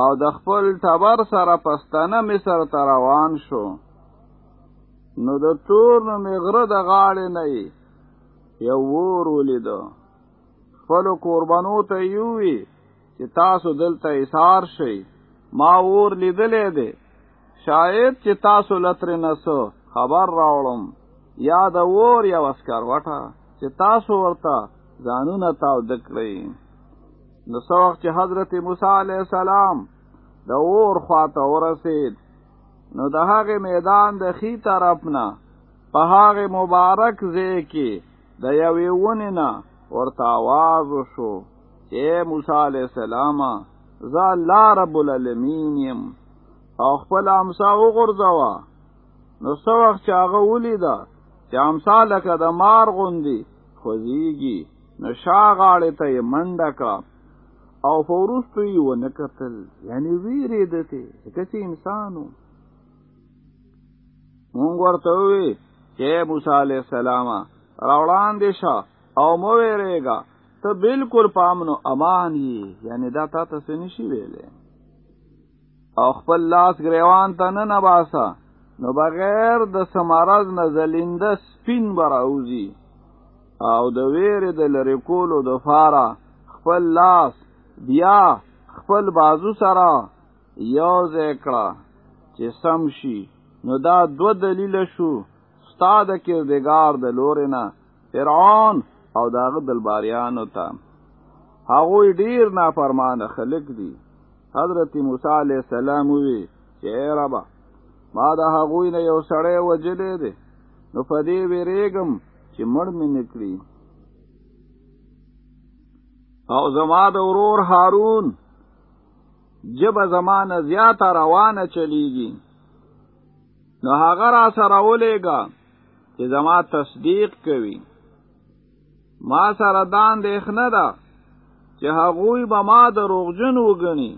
او د خپل ټبر سره پستانه مصر ته روان شو نو د تور نو مغره د غاړې نه یو ور ولید خپل قربانو ته یووی چې تاسو دلته ایثار شئ ما ور لیدلې ده شاید چې تاسو لتر نسو خبر راوړم یا د ور یا وسکر وټه چې تاسو ورته ځانونه تاو دکړئ نو څو وخت چې حضرت موسی علی السلام د اور خواته ورسید نو د هغه میدان د خي طرف نه په هغه مبارک ځای کې د یوې ونې نه ورته آواز وشو چې موسی علیه السلام زه الله رب العالمین یم او خپل امسا وغورځوه نو څه وخت چې هغه ولیده چې امسا لکه د مار غوندي خوځېږي نو شا غاړې ته یې منډه کړه او فورستو یې ونه کتل یعنی ویرې دته ځکه چې انسانو مونږ ورته وی چې موسی علی السلام راوړان دي شه او مو ویریګا ته بالکل پامنو امان یې یعنی دا تا ته نشي ویلې او خپل لاس گریوان ته نه نباسه نو بغیر د سمارز نه زلنده سپین براوزی او د ویرې د لری کولو د فاره خپل لاس بیا خپل بازو سره یو ځای کړه چې سم شي نو دا دو دلیل شو ستا د کردګار د لورې نه فرعون او د هغه دلباریانو ته هغوی ډیر نافرمانه خلق دي حضرت موسی علیه السلام وی چې ای ربه ما د هغوی نه یو سړی وجلې دی نو په دې ویرېږم چې مړ مې نکړي او زما د ورور هارون جب زمانه زیاته روانه چلیږي نو هغه را سره ولېګا چې زما تصدیق کوي ما سره دان د اخنه ده چې هغوی به ما د روغجن وګڼي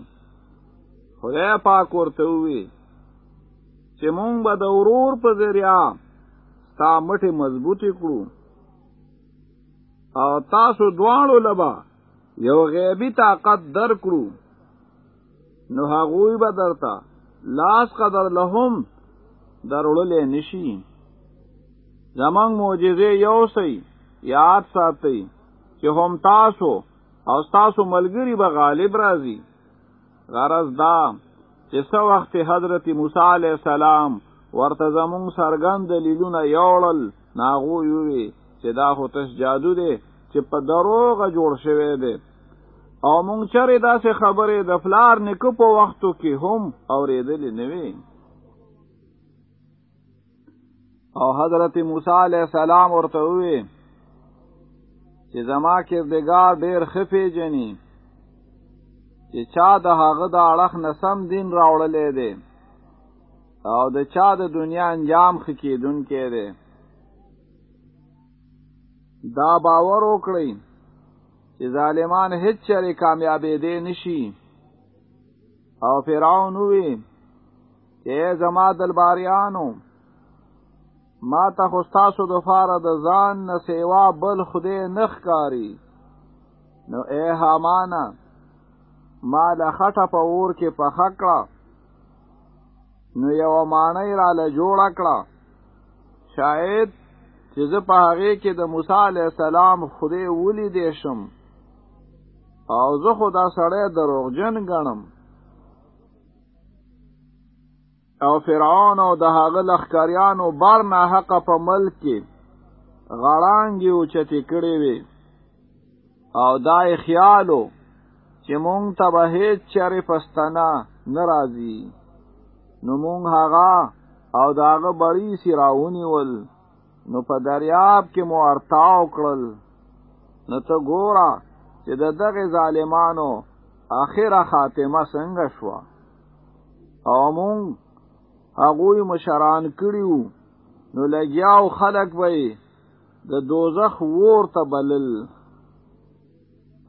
خدای پاک ورته وي چې مونږ به د ورور په ذریعہ ستا مټې مضبوطې کړو او تاسو دواړو لبا یو غیبی طاقت درکړو نو هغوی به درته لاس قدر لهم درولې نشي زمنګ معجزه یو سي یاد ساتي چې هم تاسو او تاسو ملګری به غالب راځي غرض دا چې څو وخت حضرت موسی علی السلام ورته زمون سرګند دلیلونه یوړل ناغو یوي چې دا خو تش جادو دی چې په دروغه جوړ شوی دی او مونږ چرې داسې خبرې د فلار نکو په وختو کې هم اورېدلې نه وي او حضرت موسی علیہ السلام ورته وی چې زما کردګار ډیر خفه جنی چې چا د هغه د اړخ نسم دین راوړلې دی او د چا د دنیا انجام خکیدون کې دی دا باور وکړئ چې ظالمان هیڅ چره کامیابې دي نشي او فرعون وی اے زما دلباریانو ما ته خو ستاسو د فاره د ځان نه سیوا بل خدای نخ کاری نو اے حامانا ما له خټه په اور کې په خکړه نو یو مانای را له جوړ کړه شاید چې زه په هغه کې د موسی علی السلام خدای ولې دې شم او زه خدا سړی دروغجن غنم او فرعون او د هغه لخکاریانو بار نه حق په ملک کې غړانګي او چتې کړې وي او دا خیالو چې مونږ ته به هیڅ چرې پښتنه ناراضي نو مونږ هغه او داغه بړی سراونی ول نو په دریاب کې مو ارتاو کړل نو ته ګوره چې د دغه ظالمانو اخره خاتمه څنګه شو او مونږ هغوی مشران کړیو نو لګیاو خلق به د دوزخ ور ته بلل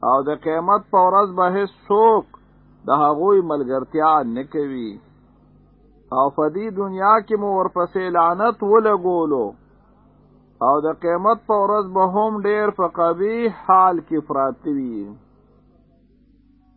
او د قیامت په ورځ به هیڅ څوک د هغوی ملګرتیا نه کوي او په دې دنیا کې مو ورپسې لعنت ولګولو او د قیامت په ورځ به هم ډیر په قبیح حال کې پراته وي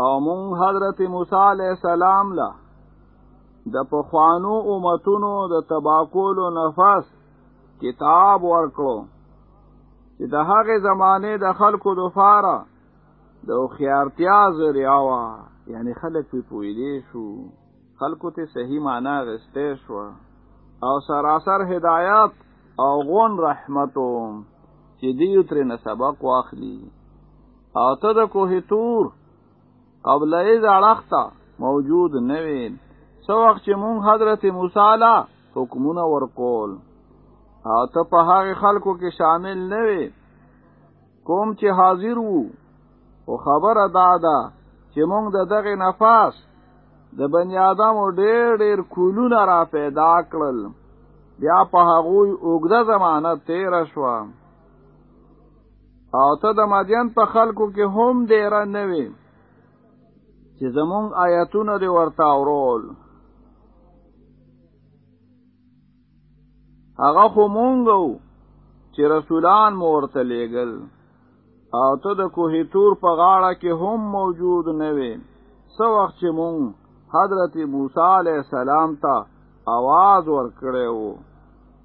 او مون حضرت موسی علیہ السلام لا د پخوانو امتونو د تباکولو نفس کتاب ورکړو چې د هغې زمانه د خلکو د فاره د خيارتیا ذریعہ وا یعنی خلک په پوی دي شو خلکو ته صحیح معنا غسته شو او سراسر هدایت او غون رحمتو چې دیو تر نه سبق واخلي او ته د کوه تور قبل ایز اړخته موجود نه وي سو وخت چې مون حضرت موسی لا حکمونه ورکول او ته په هغه خلکو کې شامل نه وي کوم چې حاضر وو او خبره دا ده چې موږ د دغه نفاس د بنی آدم ډېر ډېر کولونه را پیدا کړل بیا په هغوی اوږده زمانه تیر شو او ته د مدین په خلکو کې هم ډېره نه وي چې زمونږ آیتونه دی ورته اورول هغه خو مونږو چې رسولان مو ورته لېږل او ته د کوه تور په غاړه کې هم موجود نه وې څه وخت چې مونږ حضرت موسی علیه السلام ته आवाज ورکړی وو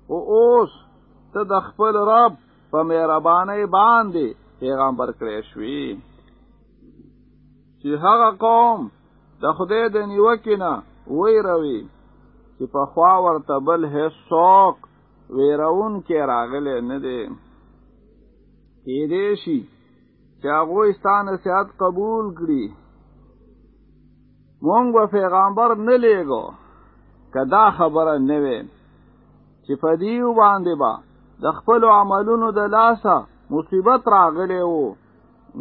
او اوس ته د خپل رب په مهربانۍ باندې پیغمبر کړی شوی چې هغه قوم د خدای د نیوکې نه ویروي چې په خوا ورته بل هیڅوک ویرون کې راغلی نه دی کېدای شي چې هغه ستا نصیحت قبول کړي مونږ به پیغمبر نه لیږو که دا خبره نه وي چې په دې باندې به با د خپل عملونو د لاسه مصیبت راغلی وو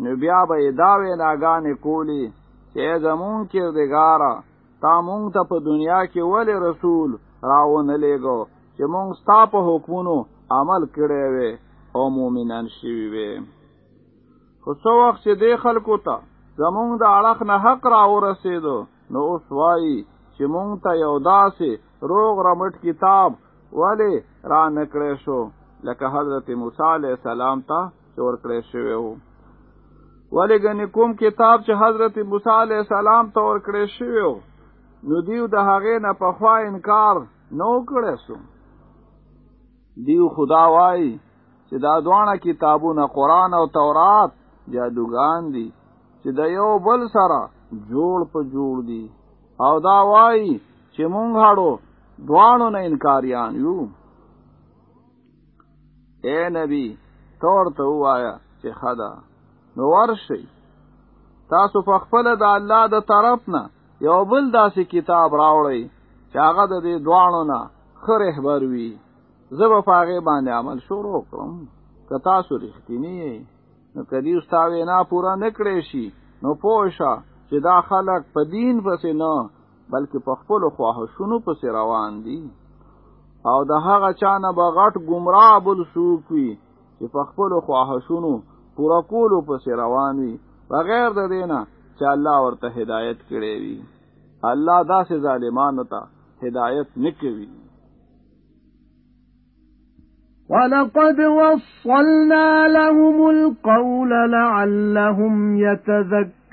نو بیا به یې دا ویناګانې کولی چې زمونږ کردګاره تا مونږ ته په دنیا کې ولې رسول راونه لیږو چې مونږ ستا په حکمونو عمل کړی وې او مؤمنان شوي وې خو څو وخت چې دې خلکو ته زمونږ د اړخ نه حق را ورسېدو نو اوس وایي چې مونږ ته یو داسې روغ رمټ کتاب ولې را نکړې شو لکه حضرت موسی علیه السلام ته چې ورکړی شوی وو ولې ګنې کوم کتاب چې حضرت موسی علیه السلام ته ورکړی شوی وو نو دیو د هغې نه پخوا انکار نه وکړی سو دیو خدا وایي چې دا دواړه کتابونه قرآن او تورات جادوګان دي چې د یو بل سره جوړ په جوړ دي او دا وایي چې مونږ هړو دوانو نه انکاریان یو اے نبی تور ته وایا چې خدا نو ورشي تاسو په خپل د الله د طرف نه یو بل داسې کتاب راوړی چې هغه د دې دوانو نه خو رهبر وي زه به پاغه باندې عمل شروع کړم که تاسو رښتینی نو کدی استاوی نه پورا نکړې شي نو پوښه چې دا خلک په دین پسې نه بلکې په خپل خواهشونو پسې روان دي او د هغه چا نه به غټ ګمراه بل څوک وي چې په خپل خواهشونو پوره کولو پسې روان وي بغیر د دې نه چې الله ورته هدایت کړی وي الله داسې ظالمانو ته هدایت نه کوي وَلَقَدْ وَصَّلْنَا لَهُمُ الْقَوْلَ لَعَلَّهُمْ يَتَذَكَّرُونَ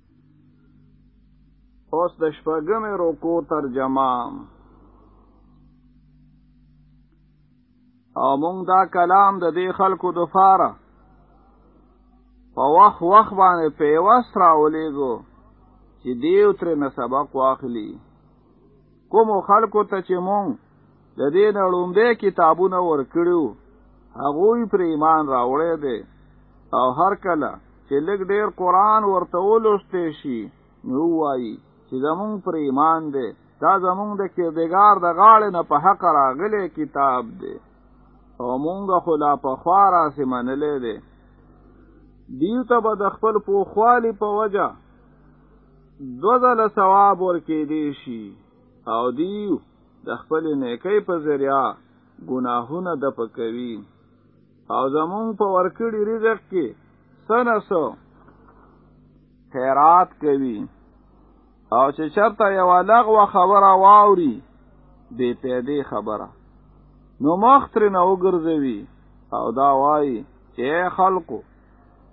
اوس د شپږمې رکو ترجمه او مونږ دا کلام د دې خلکو د فاره په وخت وخت باندې په وسره ولېګو چې دیو تر نه سبق واخلي کوم خلکو ته چې مونږ د دې نه ړومبه کتابونه ورکړو هغوی پر ایمان راوړی دی او هر کله چې لږ ډیر قران ورته ولوستې شي نو وایي چې زمونږ پر ایمان دی دا زمونږ د کردګار د غاړې نه په حق راغلی کتاب دی او مونږ خو لا په خوا راسې منلی دی دیو ته به د خپل پوخوالي په وجه دو ځله ثواب ورکې دی شي او دیو د خپل نیکۍ په ذریعہ ګناهونه د پکوي او زمون په ورکړي رزق کې سنسو خیرات کوي او چې چرته یو لغوه خبره واوري بې پیدې خبره نو مخ ترې نه وګرځوي او دا وایي چې خلکو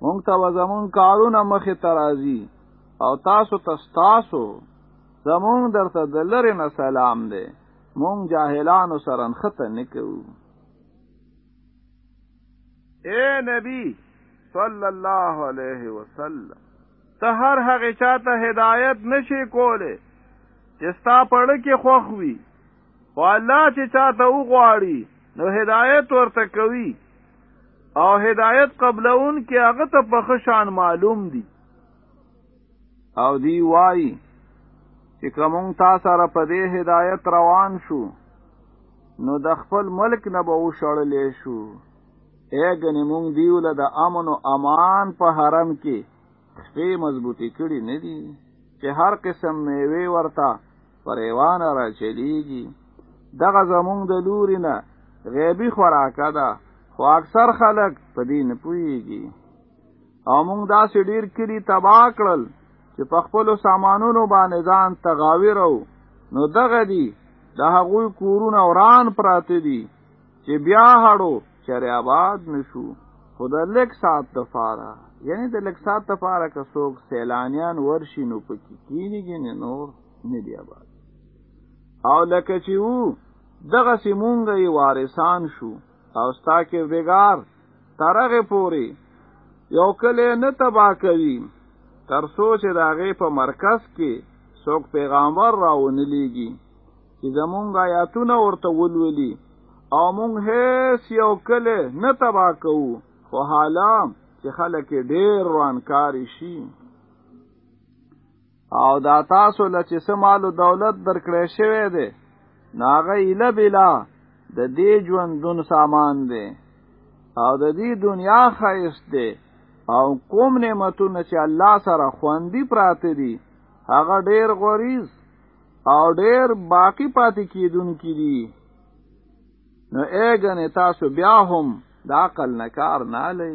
مونږ ته زمون کارونه مخې ته راځي او تاسو ته تاسو زمون درته د لری نه سلام دی مونږ جاهلانو سره نخته نکو اے نبی صلی الله علیه وسلم ته هر هغه چاته هدایت نشي کوله چې ستا پړه کې خوخ وي او الله چې چاته وغواړي نو هدایت ورته کوي او هدایت قبلون کې هغه ته په خشان معلوم دي او دی وای چې کوم تا سره په دې هدایت روان شو نو د خپل ملک نه به وشړلې شو اګنې مونږ دیو له د امن او امان په حرم کې خپې مضبوطی کړی نه دي چې هر قسم میوه ورته پر ایوانه را چلیږي دغه زمونږ د لوري نه غیبي خوراکه ده خو اکثر خلک په دې نه پوهیږي او موږ داسې ډیر کلی تبا کړل چې په خپل سامانونو باندې ځان تغاویر او نو دغه دی د هغوی کورونه وران پراته دي چې بیا هړو چرې آباد نشو خو د لک سات د فاره یعنی د لک سات د فاره که څوک سیلانیان ورشي نو پکې کینیږي نور نه دی آباد او لکه چې وو دغه سیمونګه یې وارثان شو او ستا کې وګار ترغه پوری یو کله نه تبا کوي تر سوچ داغه په مرکز کې څوک پیغمبر راونه لیږي چې زمونږ آیاتونه ورته ولولي او مونږ هیڅ یو کله نه تبا کوو خو حالا چې خلک ډیر روانکاری شي او دا تاسو له چې سمال دولت درکړې شوی دی ناغه اله بلا د دې ژوندون سامان دی او د دې دنیا خیست دی او کوم نعمتونه چې الله سره خوندي پراته دي هغه ډیر غوریز او ډیر باقی پاتې کیدونکې دي نو اګنې تاسو بیا هم د عقل نه کار نه لئ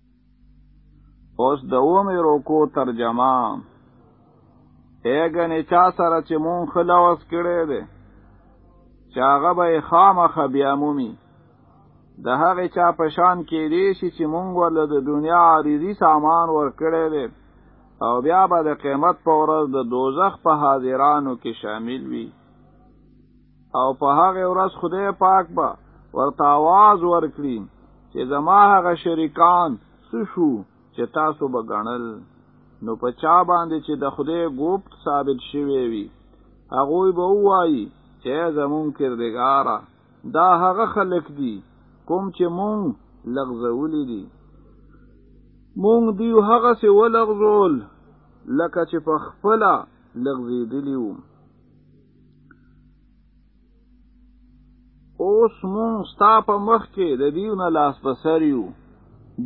اوس د اومې روکو ترجمه ایګنې چا سره چې مونږ خلاص کړی دی چې هغه به خامخه بیا مومي د هغې چا په شان کېدی شي چې مونږ ورله د دنیا عریضي سامان ورکړی دی او بیا به د قیمت په ورځ د دوزخ په حاضرانو کې شامل وي او په هغه ورځ خدای پاک به ورته आवाज ورکړي چې زما هغه شریکان څه شو چې تاسو به غنل نو په چا باندې چې د خدای ګوپت ثابت شوی وي هغه به وایي چې زمون کردګارا دا هغه خلک دي کوم چې مونږ لغزولې دي مونږ دی هغه څه ولغزول لکه چې په خپل لغزیدلی وو اوس مونږ ستا په مخ کې د دیو نه لاس بسر یو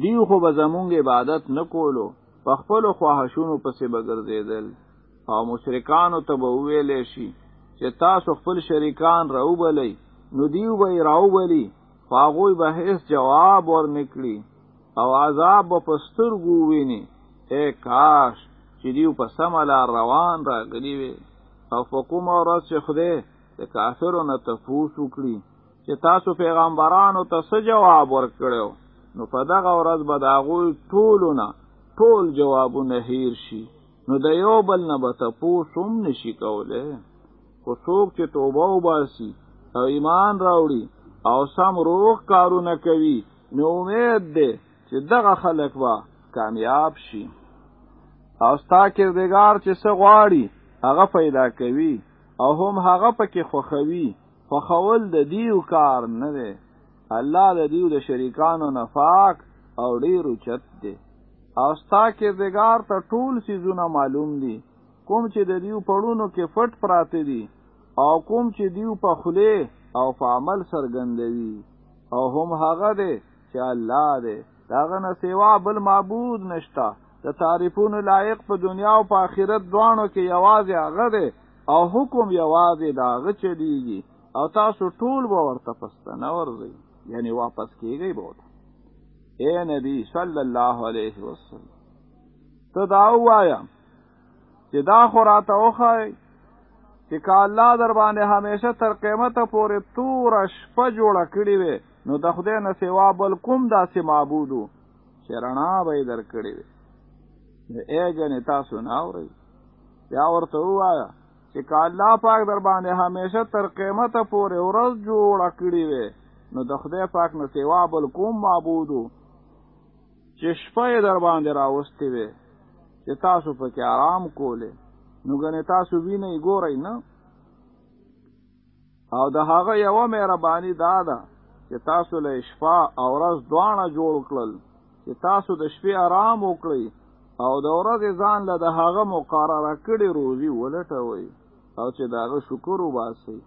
دیو خو به زمونږ عبادت نه کولو په خپل خواهشونو پسې به ګرځېدل او مشرکانو ته به ویلې شي چې تاسو خپل شریکان راوبلی نو دیو به یې راوبلی خو هغوی به هیڅ جواب ورنکړي او عذاب به په سترګو ویني ای کاش چې دیو په سمه لار روان راغلی وي او فقوم او رس چې خدای د کافرو نه تفوس وکړي چې تاسو پیغمبرانو ته څه جواب ورکړو نو په دغه ورځ به د هغوی ټولو نه ټول جوابونه هیر شي نو د یو بل نه به تفوس هم نشي کولی خو څوک چې توبه وباسي او ایمان راوړي او سم روغ کارونه کوي نو امید دی چې دغه خلک به کامیاب شي او ستا کردګار چې څه غواړي هغه پیدا کوي او هم هغه پکې خوخوي فخول د دیو کار نه دی الله د دیو د شریکانو نه پاک او ډیر اوچت دی او ستا کردګار ته ټول سیزونه معلوم دي کوم چې د دیو پړونو کې فټ پراته دي او کوم چې دیو په خله او په عمل سرګندوي او هم هغه دی چې الله دی داغه نه سیوا بل معبود نشتا د تعریفون لایق په دنیا او په آخرت دوانو کې یوازې هغه دی او حکم یوازې داغه چلیږي او تاسو ټول به ورته پستنه ورځي یعنی واپس کیږي بوت اے نبی صلی الله علیه وسلم ته دا وایا چې دا خو راته وخای چې کاله در باندې همیشه تر قیامت پورې تور شپه جوړه کړی وي نو د خدای نه سوا بل کوم داسې معبودو چې رڼا به یې درکړې وي نو ایګنې تاسو نه اورئ بیا ورته ووایه چې که الله پاک در باندې همیشه تر قیمته پورې ورځ جوړه کړې وي نو د خدای پاک نه سوا بل کوم معبودو چې شپه یې در باندې راوستې وي چې تاسو پکې آرام کولې نو ګنې تاسو وینئ ګورئ نه او د هغه یوه مهرباني دا ده چې تاسو له شپه او ورځ دواړه جوړ کړل چې تاسو د شپې آرام وکړئ او د ورځې ځان له د هغه مقرره کړې روزي ولټوئ او چې د هغه شکر وباسئ